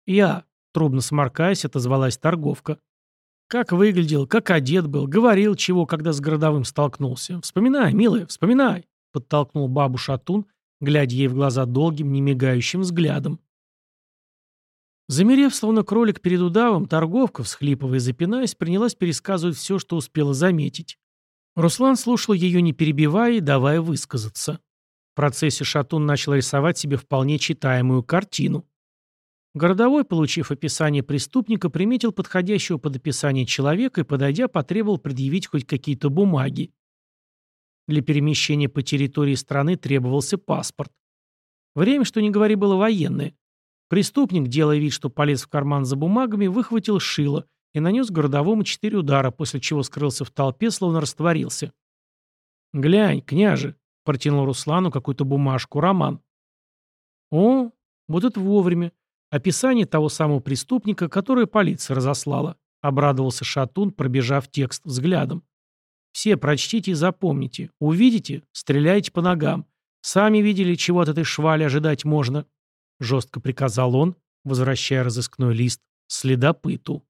«Я», — трубно сморкаясь, отозвалась торговка. Как выглядел, как одет был, говорил чего, когда с городовым столкнулся. Вспоминай, милая, вспоминай, подтолкнул бабу Шатун, глядя ей в глаза долгим, немигающим взглядом. Замерев, словно кролик перед удавом, торговка, всхлипывая и запинаясь, принялась пересказывать все, что успела заметить. Руслан слушал ее, не перебивая и давая высказаться. В процессе Шатун начал рисовать себе вполне читаемую картину. Городовой, получив описание преступника, приметил подходящего под описание человека и, подойдя, потребовал предъявить хоть какие-то бумаги. Для перемещения по территории страны требовался паспорт. Время, что не говори, было военное. Преступник, делая вид, что полез в карман за бумагами, выхватил шило и нанес городовому четыре удара, после чего скрылся в толпе, словно растворился. «Глянь, княже!» — протянул Руслану какую-то бумажку Роман. «О, вот это вовремя!» Описание того самого преступника, которое полиция разослала. Обрадовался Шатун, пробежав текст взглядом. Все прочтите и запомните. Увидите — стреляйте по ногам. Сами видели, чего от этой швали ожидать можно. Жестко приказал он, возвращая разыскной лист следопыту.